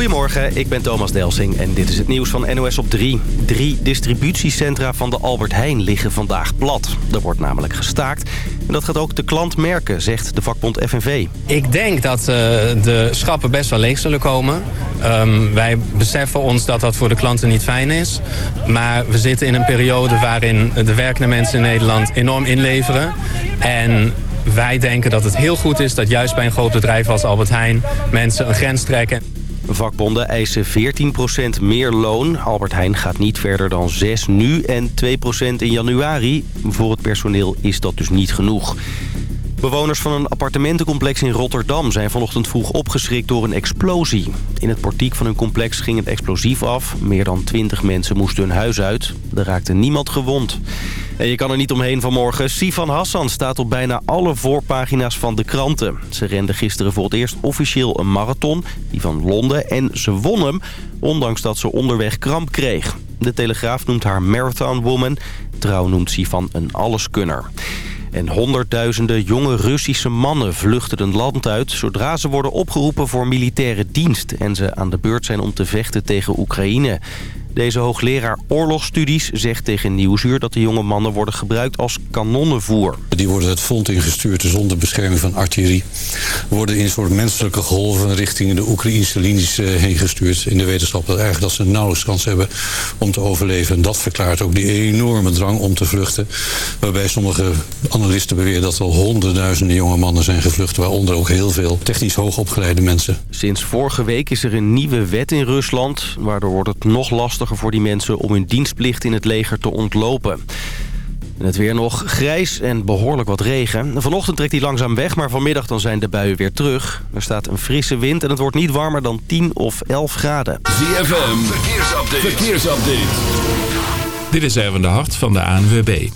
Goedemorgen, ik ben Thomas Delsing en dit is het nieuws van NOS op 3. Drie distributiecentra van de Albert Heijn liggen vandaag plat. Er wordt namelijk gestaakt en dat gaat ook de klant merken, zegt de vakbond FNV. Ik denk dat uh, de schappen best wel leeg zullen komen. Um, wij beseffen ons dat dat voor de klanten niet fijn is. Maar we zitten in een periode waarin de werkende mensen in Nederland enorm inleveren. En wij denken dat het heel goed is dat juist bij een groot bedrijf als Albert Heijn mensen een grens trekken. Vakbonden eisen 14% meer loon. Albert Heijn gaat niet verder dan 6 nu en 2% in januari. Voor het personeel is dat dus niet genoeg. Bewoners van een appartementencomplex in Rotterdam zijn vanochtend vroeg opgeschrikt door een explosie. In het portiek van hun complex ging het explosief af. Meer dan 20 mensen moesten hun huis uit. Er raakte niemand gewond. En je kan er niet omheen vanmorgen. Sifan Hassan staat op bijna alle voorpagina's van de kranten. Ze rende gisteren voor het eerst officieel een marathon, die van Londen. En ze won hem, ondanks dat ze onderweg kramp kreeg. De Telegraaf noemt haar Marathon Woman. Trouw noemt Sifan een alleskunner. En honderdduizenden jonge Russische mannen vluchten het land uit... zodra ze worden opgeroepen voor militaire dienst... en ze aan de beurt zijn om te vechten tegen Oekraïne. Deze hoogleraar oorlogsstudies zegt tegen Nieuwsuur... dat de jonge mannen worden gebruikt als kanonnenvoer. Die worden het front ingestuurd zonder bescherming van artillerie. Worden in een soort menselijke golven richting de Oekraïnse linies eh, heen gestuurd. In de wetenschap dat, eigenlijk dat ze nauwelijks kans hebben om te overleven. En dat verklaart ook die enorme drang om te vluchten. Waarbij sommige analisten beweren dat er al honderdduizenden jonge mannen zijn gevlucht. Waaronder ook heel veel technisch hoogopgeleide mensen. Sinds vorige week is er een nieuwe wet in Rusland. Waardoor wordt het nog lastiger voor die mensen om hun dienstplicht in het leger te ontlopen. En het weer nog grijs en behoorlijk wat regen. Vanochtend trekt hij langzaam weg, maar vanmiddag dan zijn de buien weer terug. Er staat een frisse wind en het wordt niet warmer dan 10 of 11 graden. ZFM, verkeersupdate. verkeersupdate. Dit is Erwin de Hart van de ANWB.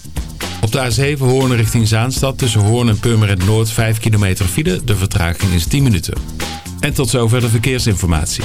Op de A7 Hoorn richting Zaanstad tussen Hoorn en Purmerend Noord 5 kilometer file. De vertraging is 10 minuten. En tot zover de verkeersinformatie.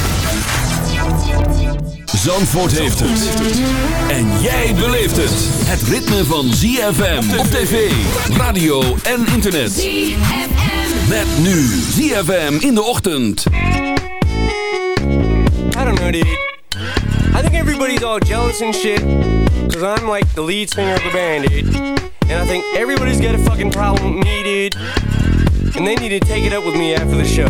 Zandvoort heeft het. En jij beleeft het. Het ritme van ZFM op tv, radio en internet. ZFM. Met nu ZFM in de ochtend. I don't know, dude. I think everybody's all jealous and shit. Cause I'm like the lead singer of the band, dude. And I think everybody's got a fucking problem with me, dude. And they need to take it up with me after the show.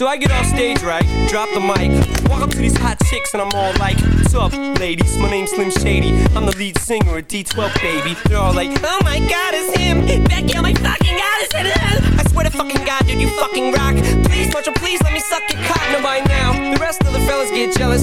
So I get off stage right, drop the mic, walk up to these hot chicks and I'm all like, What's up, ladies? My name's Slim Shady. I'm the lead singer at D12, baby. They're all like, Oh my god, it's him. Becky, oh my fucking god, it's him. I swear to fucking god, dude, you fucking rock. Please, Marshall, please let me suck your. Now by now, the rest of the fellas get jealous,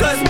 Cause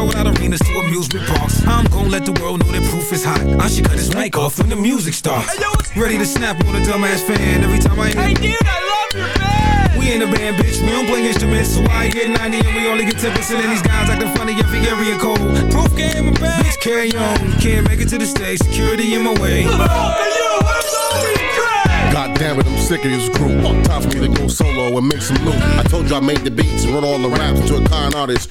sold out arenas to amusement parks. I'm gonna let the world know that proof is hot. I should cut his mic off when the music starts. Ready to snap on a dumbass fan every time I hit. Hey hear. dude, I love your band. We ain't a band, bitch. We don't play instruments, so I get 90 and we only get 10%. And these guys acting funny every area code. Proof game, my bad. Bitch, carry on. Can't make it to the stage. Security in my way. God damn it, I'm sick of this group. Time for me to go solo and make some loot. I told you I made the beats and wrote all the raps to a con artist.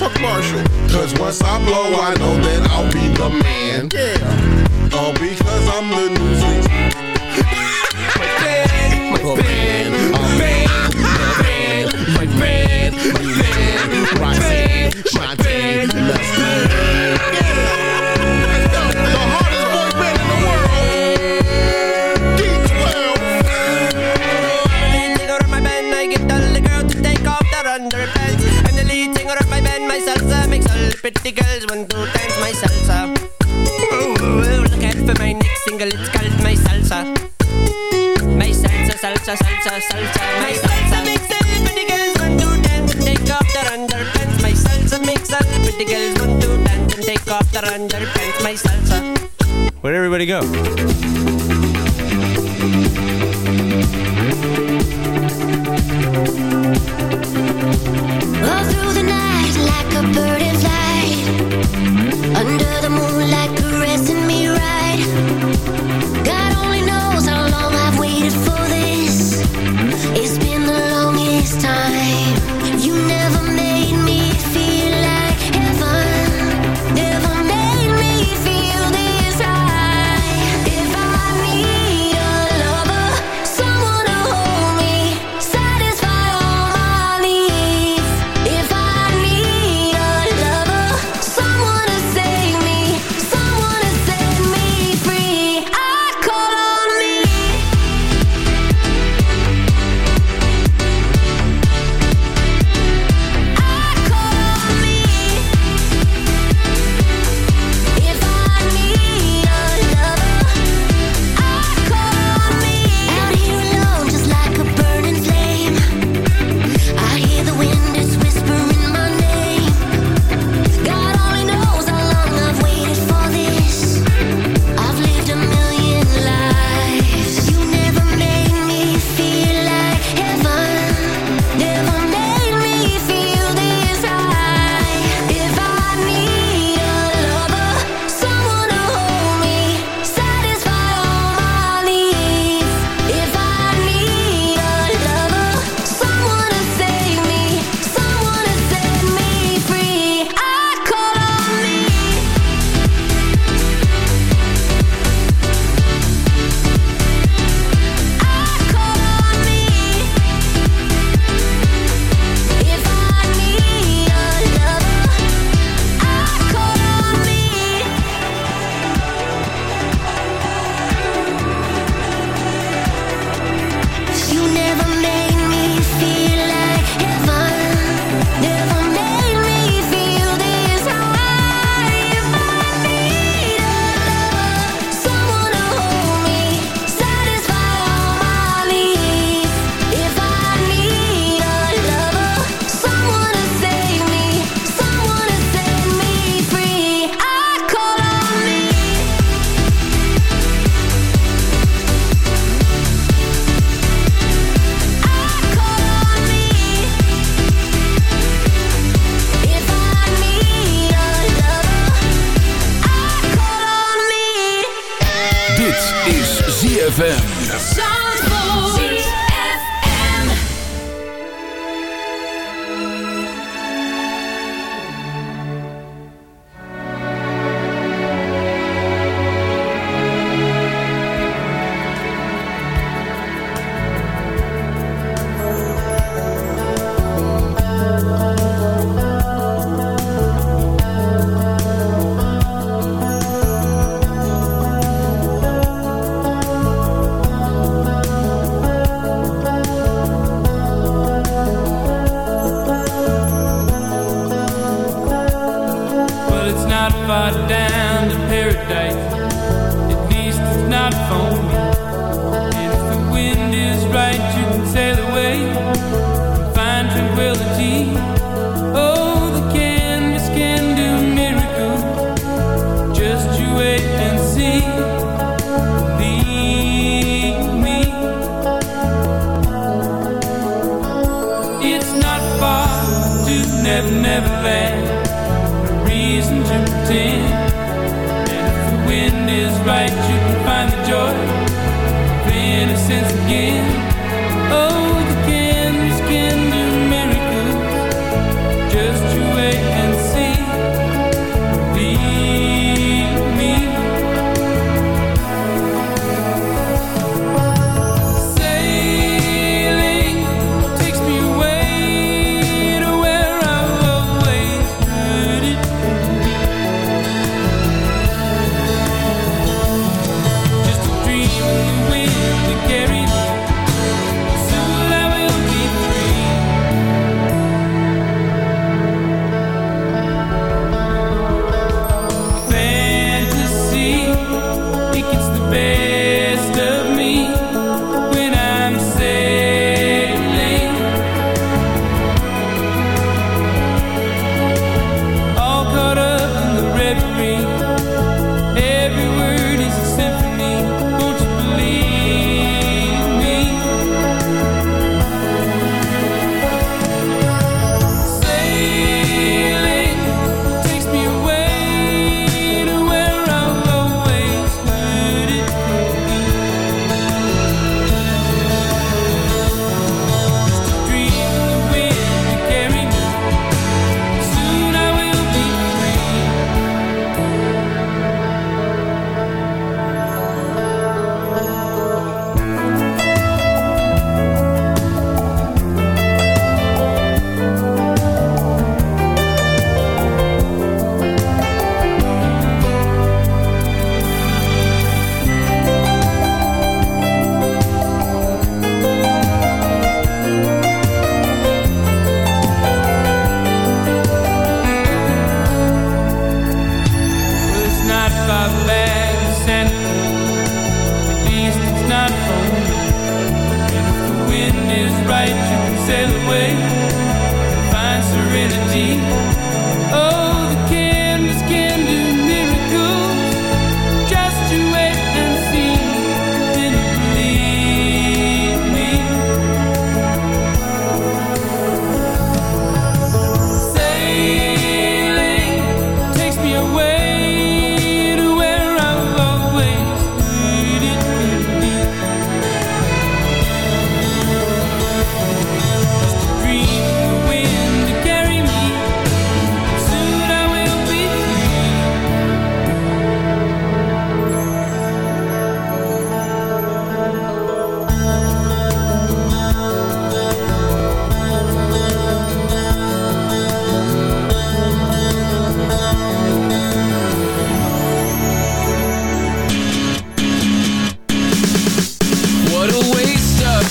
Fuck Marshall. Cause once I blow, I know that I'll be the man. Yeah. All because I'm the newsleak. my band, my band, my band, my band, my band, my band, Roxanne, Shantae, let's salsa, salsa, salsa, my salsa girls want to dance and take off their underpants. My salsa girls want to dance and take off their underpants. My salsa. Where'd everybody go?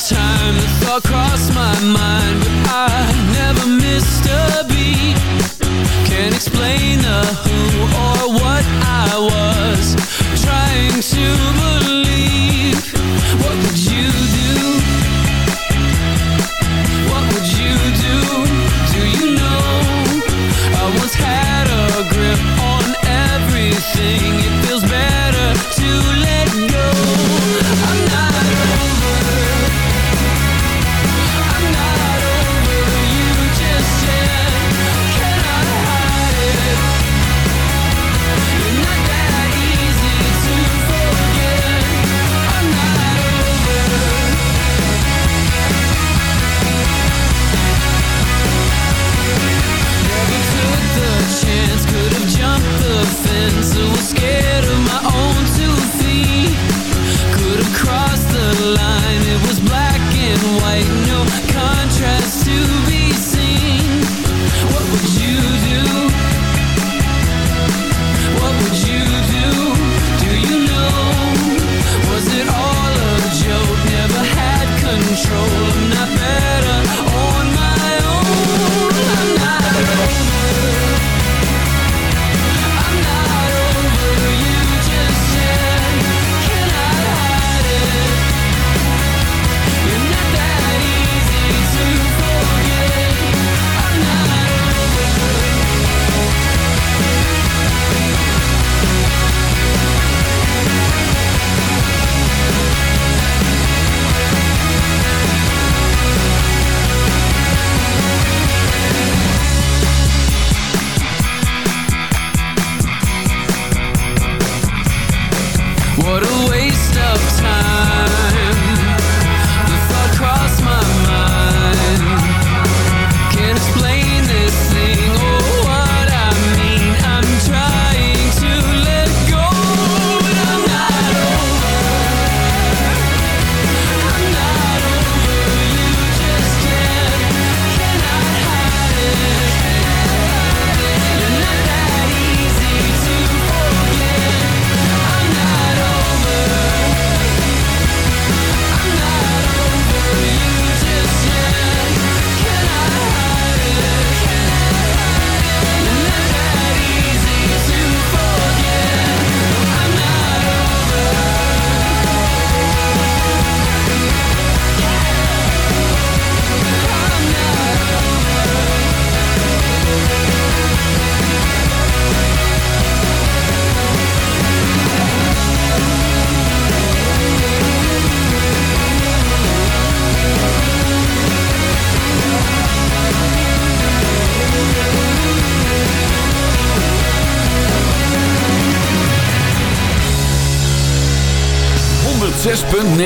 time the thought crossed my mind But I never missed a beat. Can't explain the who or what I was Trying to believe.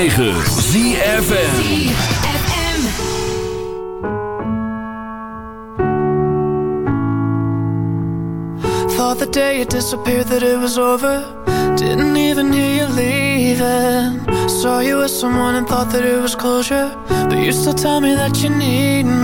106.9 ZFM. Thought the day it disappeared that it was over. Didn't even hear you leaving. Saw you with someone and thought that it was closure. But you still tell me that you need me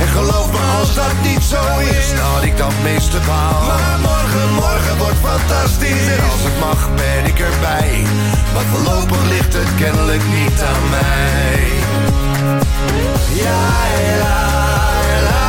En geloof me als dat niet zo is, dat ik dat meeste baal. Maar morgen, morgen wordt fantastisch. En als het mag ben ik erbij. Maar voorlopig ligt het kennelijk niet aan mij. Ja, la, la,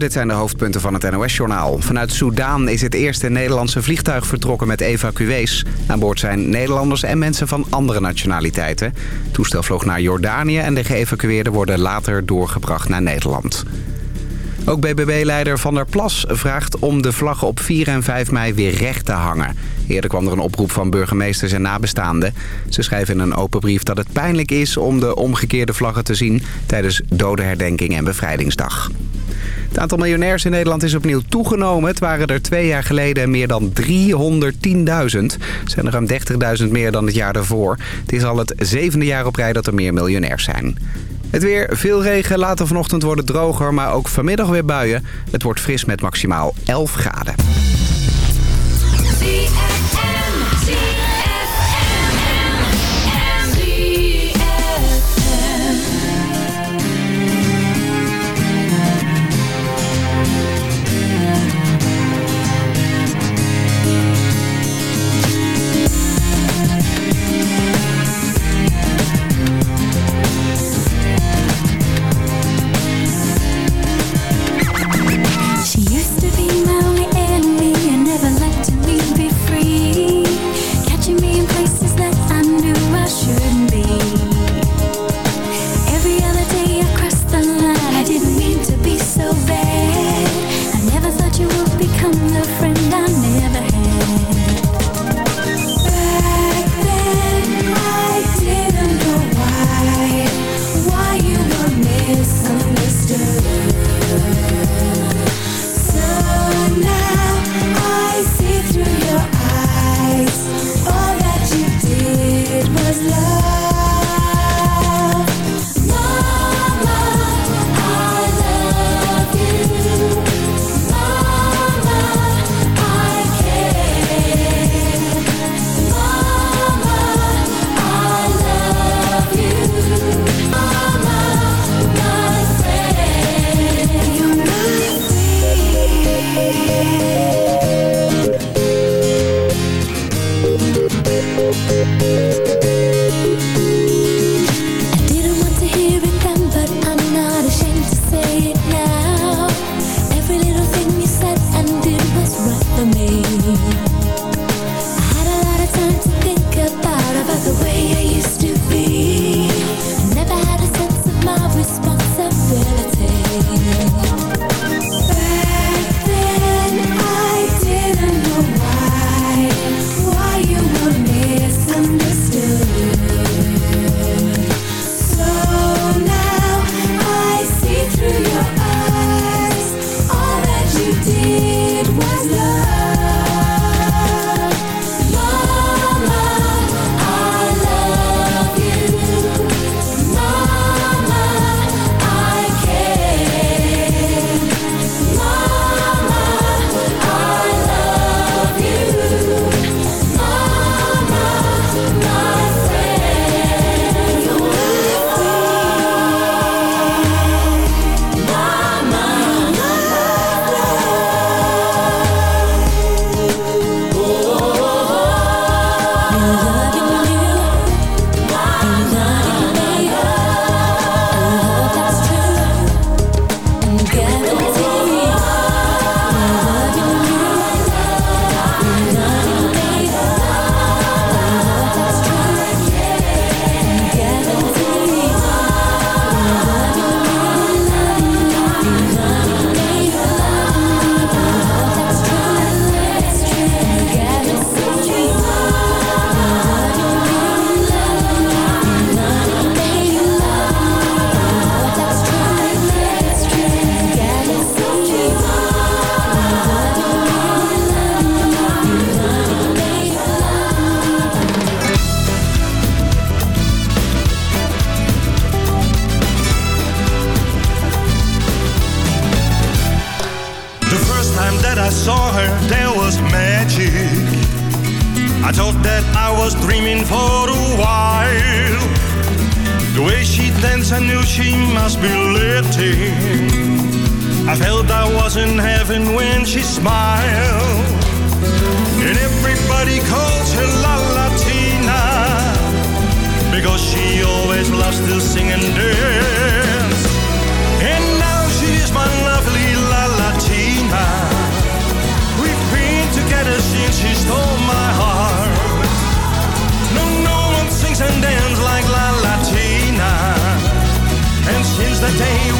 Dit zijn de hoofdpunten van het NOS-journaal. Vanuit Soudaan is het eerste Nederlandse vliegtuig vertrokken met evacuees. Aan boord zijn Nederlanders en mensen van andere nationaliteiten. Het toestel vloog naar Jordanië en de geëvacueerden worden later doorgebracht naar Nederland. Ook BBB-leider Van der Plas vraagt om de vlaggen op 4 en 5 mei weer recht te hangen. Eerder kwam er een oproep van burgemeesters en nabestaanden. Ze schrijven in een open brief dat het pijnlijk is om de omgekeerde vlaggen te zien... tijdens dodenherdenking en bevrijdingsdag. Het aantal miljonairs in Nederland is opnieuw toegenomen. Het waren er twee jaar geleden meer dan 310.000. zijn er ruim 30.000 meer dan het jaar daarvoor. Het is al het zevende jaar op rij dat er meer miljonairs zijn. Het weer, veel regen, later vanochtend wordt het droger, maar ook vanmiddag weer buien. Het wordt fris met maximaal 11 graden. Was in heaven when she smiled. And everybody calls her La Latina. Because she always loves to sing and dance. And now she is my lovely La Latina. We've been together since she stole my heart. No, no one sings and dances like La Latina. And since that day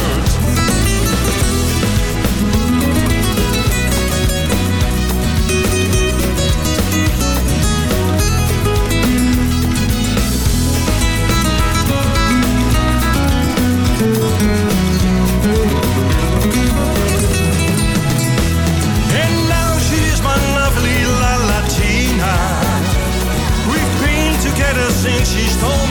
presente estou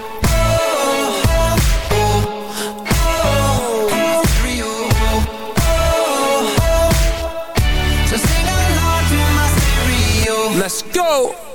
Go.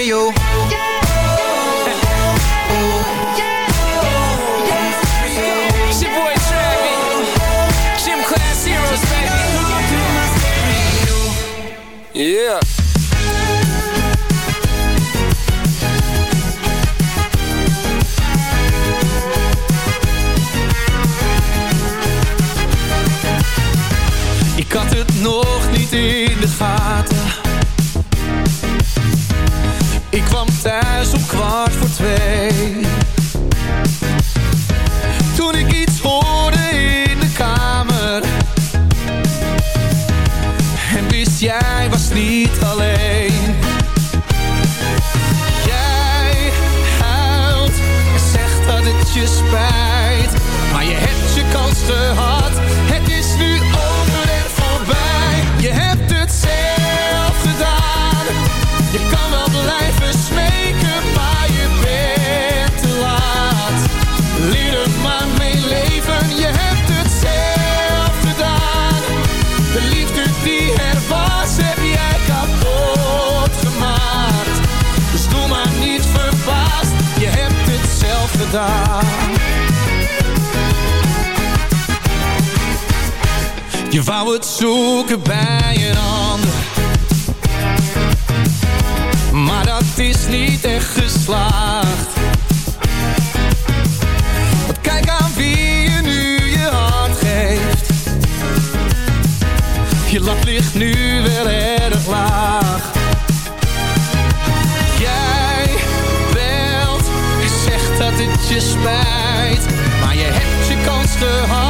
stereo. Yeah. Ik had het nog niet in de gaten Je wou het zoeken bij een ander. Maar dat is niet echt geslaagd. Want kijk aan wie je nu je hart geeft. Je lat ligt nu wel erg laag je spijt Maar je hebt je kans gehad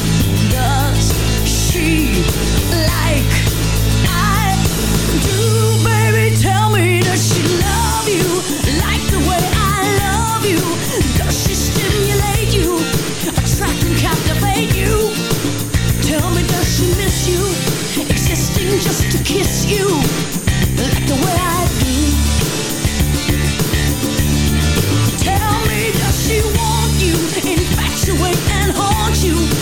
kiss you like the way I do. Tell me, does she want you, infatuate and haunt you?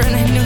And I know